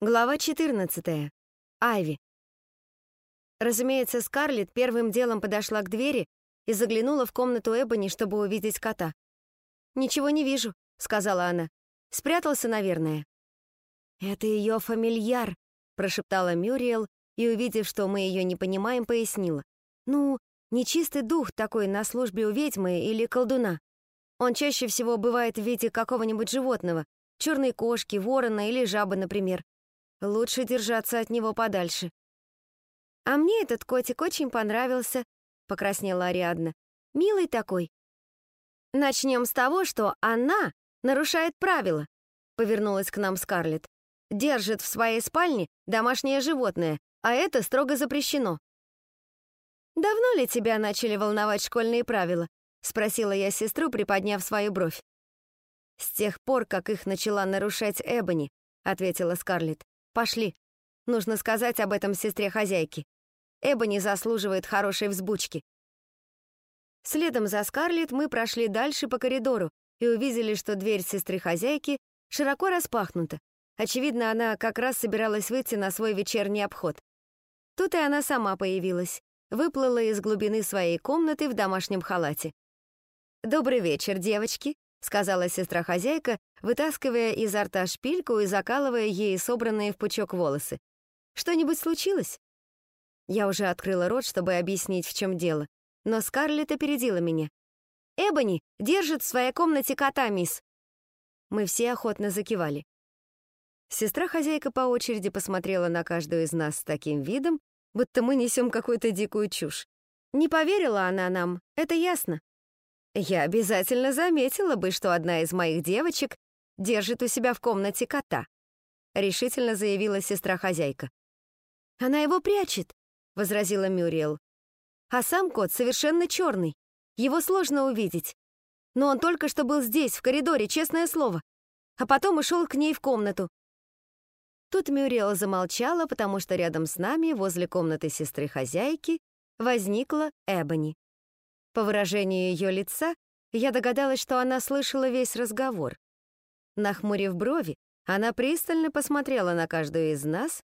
Глава 14. Айви. Разумеется, Скарлетт первым делом подошла к двери и заглянула в комнату Эбони, чтобы увидеть кота. «Ничего не вижу», — сказала она. «Спрятался, наверное». «Это ее фамильяр», — прошептала Мюриел и, увидев, что мы ее не понимаем, пояснила. «Ну, нечистый дух такой на службе у ведьмы или колдуна. Он чаще всего бывает в виде какого-нибудь животного, черной кошки, ворона или жабы, например. Лучше держаться от него подальше. «А мне этот котик очень понравился», — покраснела Ариадна. «Милый такой». «Начнем с того, что она нарушает правила», — повернулась к нам Скарлетт. «Держит в своей спальне домашнее животное, а это строго запрещено». «Давно ли тебя начали волновать школьные правила?» — спросила я сестру, приподняв свою бровь. «С тех пор, как их начала нарушать Эбони», — ответила Скарлетт. Пошли. Нужно сказать об этом сестре хозяйки. Эбони заслуживает хорошей взбучки. Следом за Скарлетт мы прошли дальше по коридору и увидели, что дверь сестры хозяйки широко распахнута. Очевидно, она как раз собиралась выйти на свой вечерний обход. Тут и она сама появилась, выплыла из глубины своей комнаты в домашнем халате. «Добрый вечер, девочки», — сказала сестра-хозяйка, вытаскивая изо рта шпильку и закалывая ей собранные в пучок волосы. «Что-нибудь случилось?» Я уже открыла рот, чтобы объяснить, в чем дело, но Скарлетт опередила меня. «Эбони держит в своей комнате кота, мисс!» Мы все охотно закивали. Сестра-хозяйка по очереди посмотрела на каждую из нас с таким видом, будто мы несем какую-то дикую чушь. Не поверила она нам, это ясно. Я обязательно заметила бы, что одна из моих девочек держит у себя в комнате кота», — решительно заявила сестра-хозяйка. «Она его прячет», — возразила Мюриел. «А сам кот совершенно черный. Его сложно увидеть. Но он только что был здесь, в коридоре, честное слово. А потом ушел к ней в комнату». Тут Мюриел замолчала, потому что рядом с нами, возле комнаты сестры-хозяйки, возникла Эбони. По выражению ее лица, я догадалась, что она слышала весь разговор. Нахмурив брови, она пристально посмотрела на каждую из нас,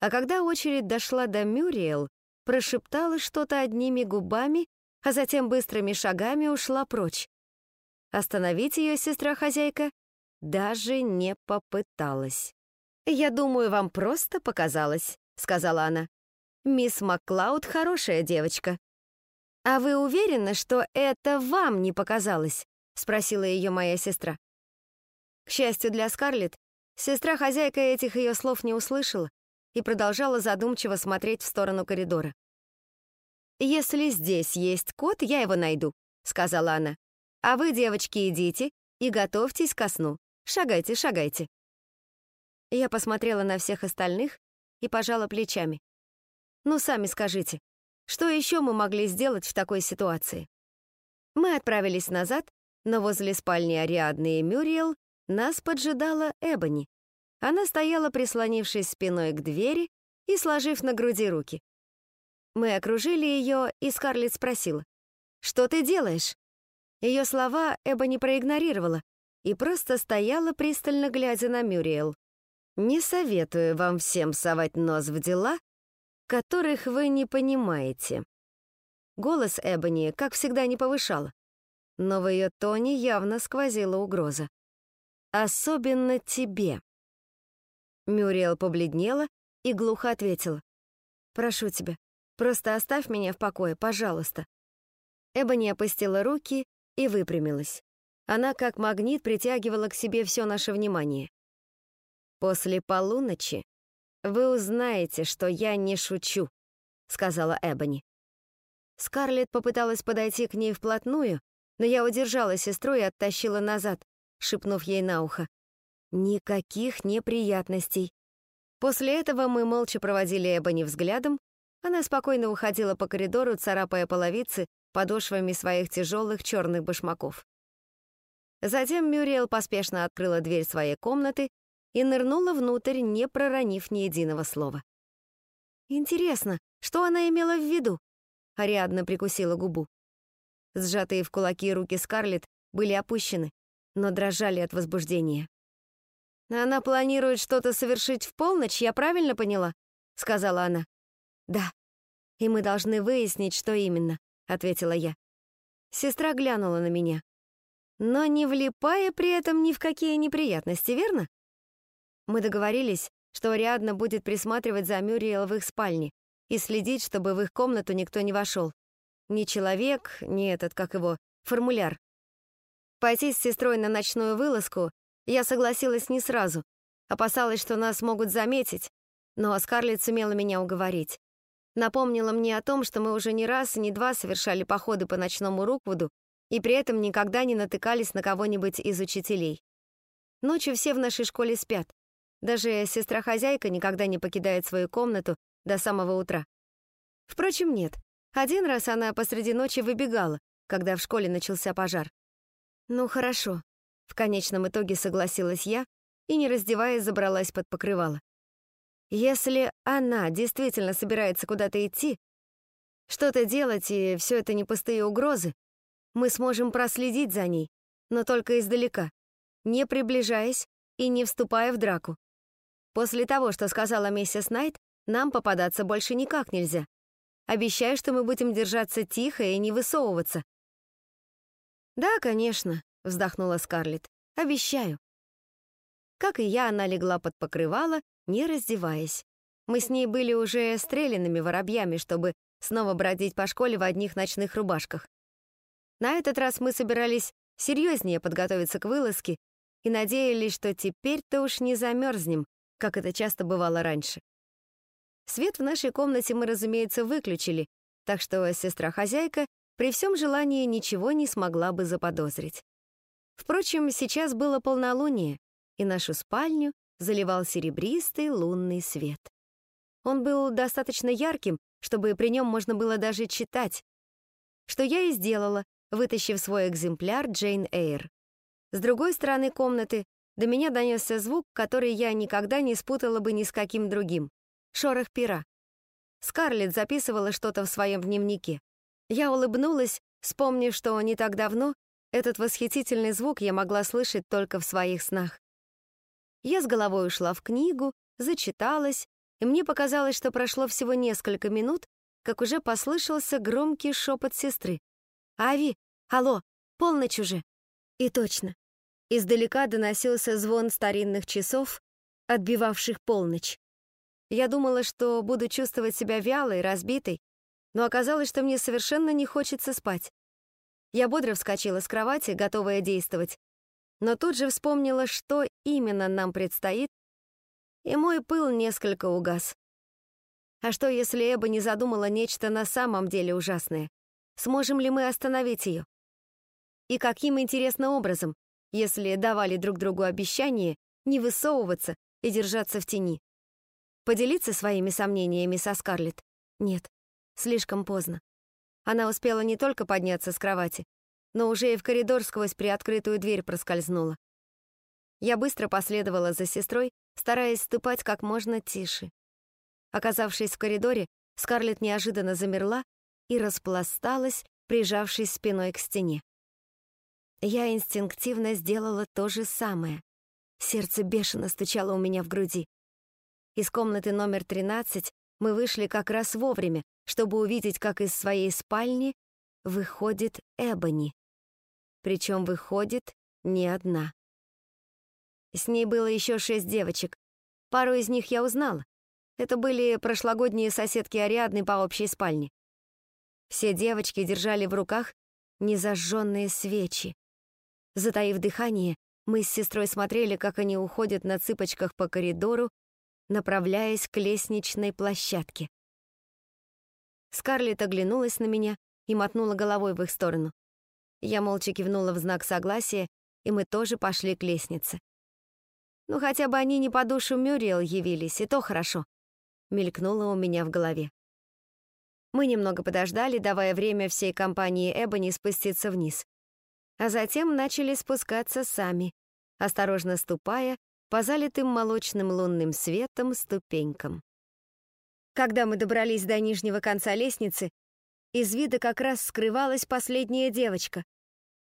а когда очередь дошла до Мюриэл, прошептала что-то одними губами, а затем быстрыми шагами ушла прочь. Остановить ее сестра-хозяйка даже не попыталась. «Я думаю, вам просто показалось», — сказала она. «Мисс Маклауд хорошая девочка. «А вы уверены, что это вам не показалось?» — спросила ее моя сестра. К счастью для Скарлетт, сестра-хозяйка этих ее слов не услышала и продолжала задумчиво смотреть в сторону коридора. «Если здесь есть кот, я его найду», — сказала она. «А вы, девочки, идите и готовьтесь ко сну. Шагайте, шагайте». Я посмотрела на всех остальных и пожала плечами. «Ну, сами скажите, что еще мы могли сделать в такой ситуации? Мы отправились назад, но возле спальни Ариадны и Мюриел нас поджидала Эбони. Она стояла, прислонившись спиной к двери и сложив на груди руки. Мы окружили ее, и Скарлетт спросила, «Что ты делаешь?» Ее слова Эбони проигнорировала и просто стояла, пристально глядя на Мюриел. «Не советую вам всем совать нос в дела, которых вы не понимаете». Голос Эбони, как всегда, не повышала, но в ее тоне явно сквозила угроза. «Особенно тебе». Мюриел побледнела и глухо ответила. «Прошу тебя, просто оставь меня в покое, пожалуйста». Эбони опустила руки и выпрямилась. Она как магнит притягивала к себе все наше внимание. После полуночи «Вы узнаете, что я не шучу», — сказала Эбони. Скарлетт попыталась подойти к ней вплотную, но я удержала сестру и оттащила назад, шепнув ей на ухо. «Никаких неприятностей». После этого мы молча проводили Эбони взглядом, она спокойно уходила по коридору, царапая половицы подошвами своих тяжелых черных башмаков. Затем Мюриел поспешно открыла дверь своей комнаты и нырнула внутрь, не проронив ни единого слова. «Интересно, что она имела в виду?» Ариадна прикусила губу. Сжатые в кулаки руки Скарлетт были опущены, но дрожали от возбуждения. «Она планирует что-то совершить в полночь, я правильно поняла?» — сказала она. «Да. И мы должны выяснить, что именно», — ответила я. Сестра глянула на меня. «Но не влипая при этом ни в какие неприятности, верно?» Мы договорились, что Ариадна будет присматривать за Мюриел в их спальне и следить, чтобы в их комнату никто не вошел. Ни человек, ни этот, как его, формуляр. Пойти с сестрой на ночную вылазку я согласилась не сразу, опасалась, что нас могут заметить, но Скарлетт сумела меня уговорить. Напомнила мне о том, что мы уже не раз и не два совершали походы по ночному Руквуду и при этом никогда не натыкались на кого-нибудь из учителей. Ночью все в нашей школе спят. Даже сестра-хозяйка никогда не покидает свою комнату до самого утра. Впрочем, нет. Один раз она посреди ночи выбегала, когда в школе начался пожар. Ну хорошо. В конечном итоге согласилась я и, не раздеваясь, забралась под покрывало. Если она действительно собирается куда-то идти, что-то делать, и все это не пустые угрозы, мы сможем проследить за ней, но только издалека, не приближаясь и не вступая в драку. После того, что сказала миссис Найт, нам попадаться больше никак нельзя. Обещаю, что мы будем держаться тихо и не высовываться. Да, конечно, вздохнула Скарлетт. Обещаю. Как и я, она легла под покрывало не раздеваясь. Мы с ней были уже стрелянными воробьями, чтобы снова бродить по школе в одних ночных рубашках. На этот раз мы собирались серьезнее подготовиться к вылазке и надеялись, что теперь-то уж не замерзнем, как это часто бывало раньше. Свет в нашей комнате мы, разумеется, выключили, так что сестра-хозяйка при всем желании ничего не смогла бы заподозрить. Впрочем, сейчас было полнолуние, и нашу спальню заливал серебристый лунный свет. Он был достаточно ярким, чтобы при нем можно было даже читать, что я и сделала, вытащив свой экземпляр Джейн Эйр. С другой стороны комнаты до меня донесся звук, который я никогда не спутала бы ни с каким другим — шорох пера. Скарлетт записывала что-то в своем дневнике. Я улыбнулась, вспомнив, что не так давно этот восхитительный звук я могла слышать только в своих снах. Я с головой ушла в книгу, зачиталась, и мне показалось, что прошло всего несколько минут, как уже послышался громкий шепот сестры. «Ави! Алло! Полночь уже!» И точно. Издалека доносился звон старинных часов, отбивавших полночь. Я думала, что буду чувствовать себя вялой, разбитой, но оказалось, что мне совершенно не хочется спать. Я бодро вскочила с кровати, готовая действовать, но тут же вспомнила, что именно нам предстоит, и мой пыл несколько угас. А что, если Эба не задумала нечто на самом деле ужасное? Сможем ли мы остановить ее? И каким интересным образом, если давали друг другу обещание не высовываться и держаться в тени? Поделиться своими сомнениями со Скарлетт? Нет, слишком поздно. Она успела не только подняться с кровати, но уже и в коридор сквозь приоткрытую дверь проскользнула. Я быстро последовала за сестрой, стараясь ступать как можно тише. Оказавшись в коридоре, Скарлетт неожиданно замерла и распласталась, прижавшись спиной к стене. Я инстинктивно сделала то же самое. Сердце бешено стучало у меня в груди. Из комнаты номер 13 мы вышли как раз вовремя, чтобы увидеть, как из своей спальни выходит Эбони причем выходит не одна. С ней было еще шесть девочек. Пару из них я узнала. Это были прошлогодние соседки Ариадны по общей спальне. Все девочки держали в руках незажженные свечи. Затаив дыхание, мы с сестрой смотрели, как они уходят на цыпочках по коридору, направляясь к лестничной площадке. Скарлетт оглянулась на меня и мотнула головой в их сторону. Я молча кивнула в знак согласия, и мы тоже пошли к лестнице. Ну, хотя бы они не по душу Мюриел явились, и то хорошо. Мелькнуло у меня в голове. Мы немного подождали, давая время всей компании Эбони спуститься вниз. А затем начали спускаться сами, осторожно ступая по залитым молочным лунным светом ступенькам. Когда мы добрались до нижнего конца лестницы, из вида как раз скрывалась последняя девочка,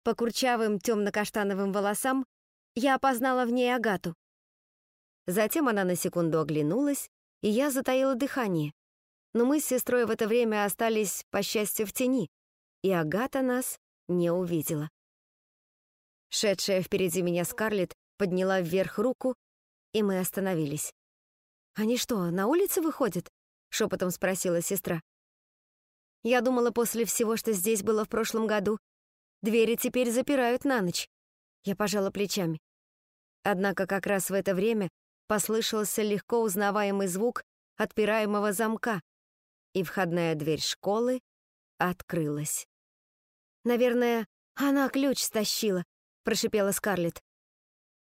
по курчавым темно-каштановым волосам я опознала в ней Агату. Затем она на секунду оглянулась, и я затаила дыхание. Но мы с сестрой в это время остались, по счастью, в тени, и Агата нас не увидела. Шедшая впереди меня Скарлетт подняла вверх руку, и мы остановились. «Они что, на улице выходят?» — шепотом спросила сестра. «Я думала, после всего, что здесь было в прошлом году, двери теперь запирают на ночь». Я пожала плечами. Однако как раз в это время послышался легко узнаваемый звук отпираемого замка, и входная дверь школы открылась. «Наверное, она ключ стащила», — прошипела Скарлетт.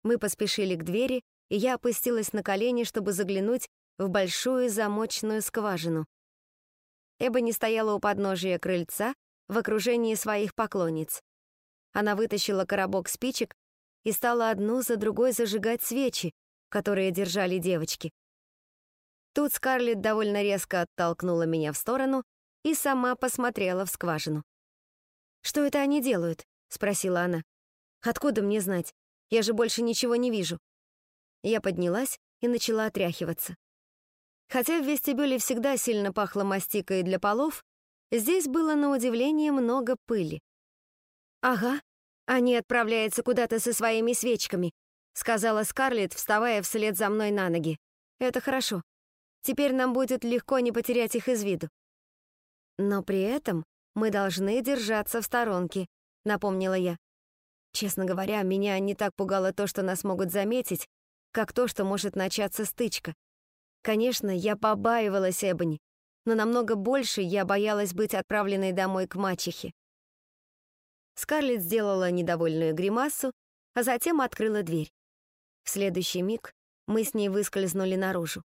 Мы поспешили к двери, и я опустилась на колени, чтобы заглянуть в большую замочную скважину. Эбони стояла у подножия крыльца в окружении своих поклонниц. Она вытащила коробок спичек и стала одну за другой зажигать свечи, которые держали девочки. Тут Скарлетт довольно резко оттолкнула меня в сторону и сама посмотрела в скважину. «Что это они делают?» — спросила она. «Откуда мне знать? Я же больше ничего не вижу». Я поднялась и начала отряхиваться. Хотя в вестибюле всегда сильно пахло мастикой для полов, здесь было на удивление много пыли. «Ага, они отправляются куда-то со своими свечками», сказала Скарлетт, вставая вслед за мной на ноги. «Это хорошо. Теперь нам будет легко не потерять их из виду». «Но при этом мы должны держаться в сторонке», напомнила я. Честно говоря, меня не так пугало то, что нас могут заметить, как то, что может начаться стычка. Конечно, я побаивалась Эбони, но намного больше я боялась быть отправленной домой к мачехе. Скарлетт сделала недовольную гримасу, а затем открыла дверь. В следующий миг мы с ней выскользнули наружу.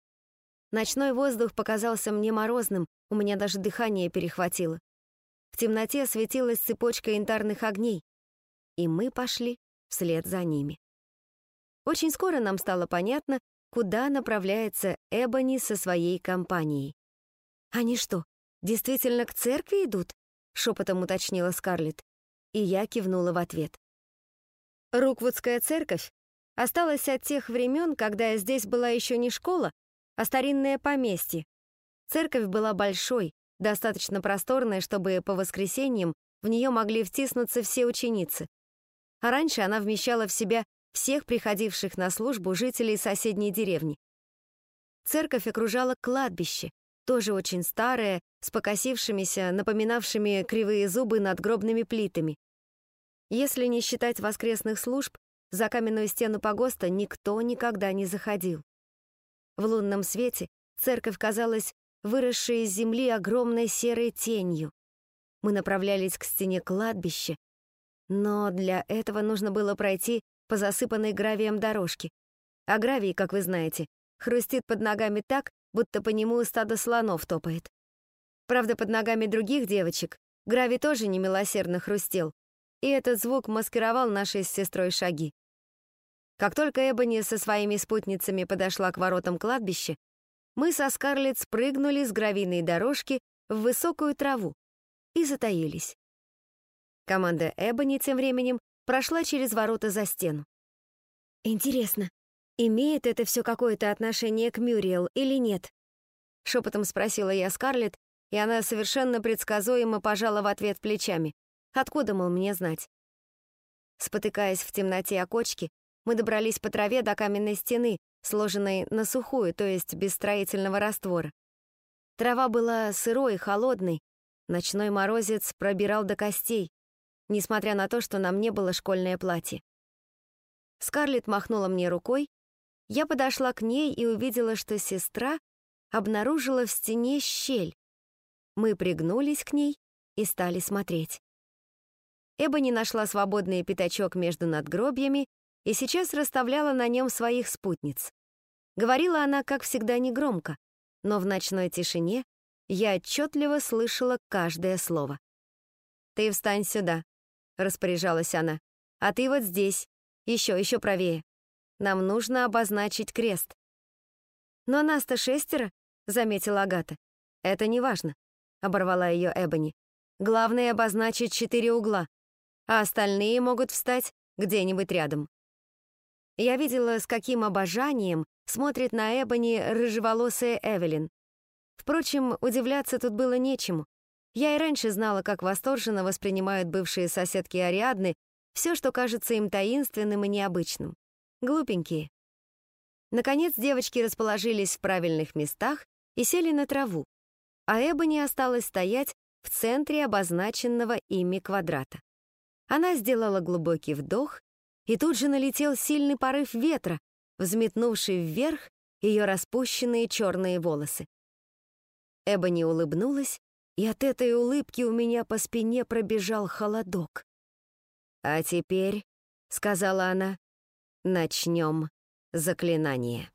Ночной воздух показался мне морозным, у меня даже дыхание перехватило. В темноте светилась цепочка янтарных огней, и мы пошли вслед за ними. Очень скоро нам стало понятно, куда направляется Эбони со своей компанией. «Они что, действительно к церкви идут?» — шепотом уточнила Скарлетт, и я кивнула в ответ. Руквудская церковь осталась от тех времен, когда здесь была еще не школа, а старинное поместье. Церковь была большой, достаточно просторной, чтобы по воскресеньям в нее могли втиснуться все ученицы. А раньше она вмещала в себя всех приходивших на службу жителей соседней деревни. Церковь окружала кладбище, тоже очень старое, с покосившимися, напоминавшими кривые зубы надгробными плитами. Если не считать воскресных служб, за каменную стену погоста никто никогда не заходил. В лунном свете церковь казалась выросшей из земли огромной серой тенью. Мы направлялись к стене кладбища, но для этого нужно было пройти по засыпанной гравием дорожке. А гравий, как вы знаете, хрустит под ногами так, будто по нему стадо слонов топает. Правда, под ногами других девочек гравий тоже немилосердно хрустел, и этот звук маскировал наши с сестрой шаги. Как только Эбони со своими спутницами подошла к воротам кладбища, мы со Скарлетт спрыгнули с гравийной дорожки в высокую траву и затаились. Команда Эбони тем временем прошла через ворота за стену. «Интересно, имеет это все какое-то отношение к Мюриел или нет?» Шепотом спросила я Скарлетт, и она совершенно предсказуемо пожала в ответ плечами. Откуда, мол, мне знать? Спотыкаясь в темноте о кочке, мы добрались по траве до каменной стены, сложенной на сухую, то есть без строительного раствора. Трава была сырой холодной, ночной морозец пробирал до костей, несмотря на то, что на мне было школьное платье. Скарлетт махнула мне рукой, я подошла к ней и увидела, что сестра обнаружила в стене щель. Мы пригнулись к ней и стали смотреть. Эбони нашла свободный пятачок между надгробьями и сейчас расставляла на нем своих спутниц. Говорила она, как всегда, негромко, но в ночной тишине я отчетливо слышала каждое слово. «Ты встань сюда», распоряжалась она. «А ты вот здесь. Еще, еще правее. Нам нужно обозначить крест». «Но нас-то шестеро», — заметила Агата. «Это не важно», — оборвала ее Эбони. «Главное — обозначить четыре угла, а остальные могут встать где-нибудь рядом». Я видела, с каким обожанием смотрит на Эбони рыжеволосая Эвелин. Впрочем, удивляться тут было нечему. Я и раньше знала, как восторженно воспринимают бывшие соседки Ариадны все, что кажется им таинственным и необычным. Глупенькие. Наконец девочки расположились в правильных местах и сели на траву, а Эбони осталась стоять в центре обозначенного ими квадрата. Она сделала глубокий вдох, и тут же налетел сильный порыв ветра, взметнувший вверх ее распущенные черные волосы. Эбони улыбнулась, и от этой улыбки у меня по спине пробежал холодок. «А теперь», — сказала она, — «начнем заклинание».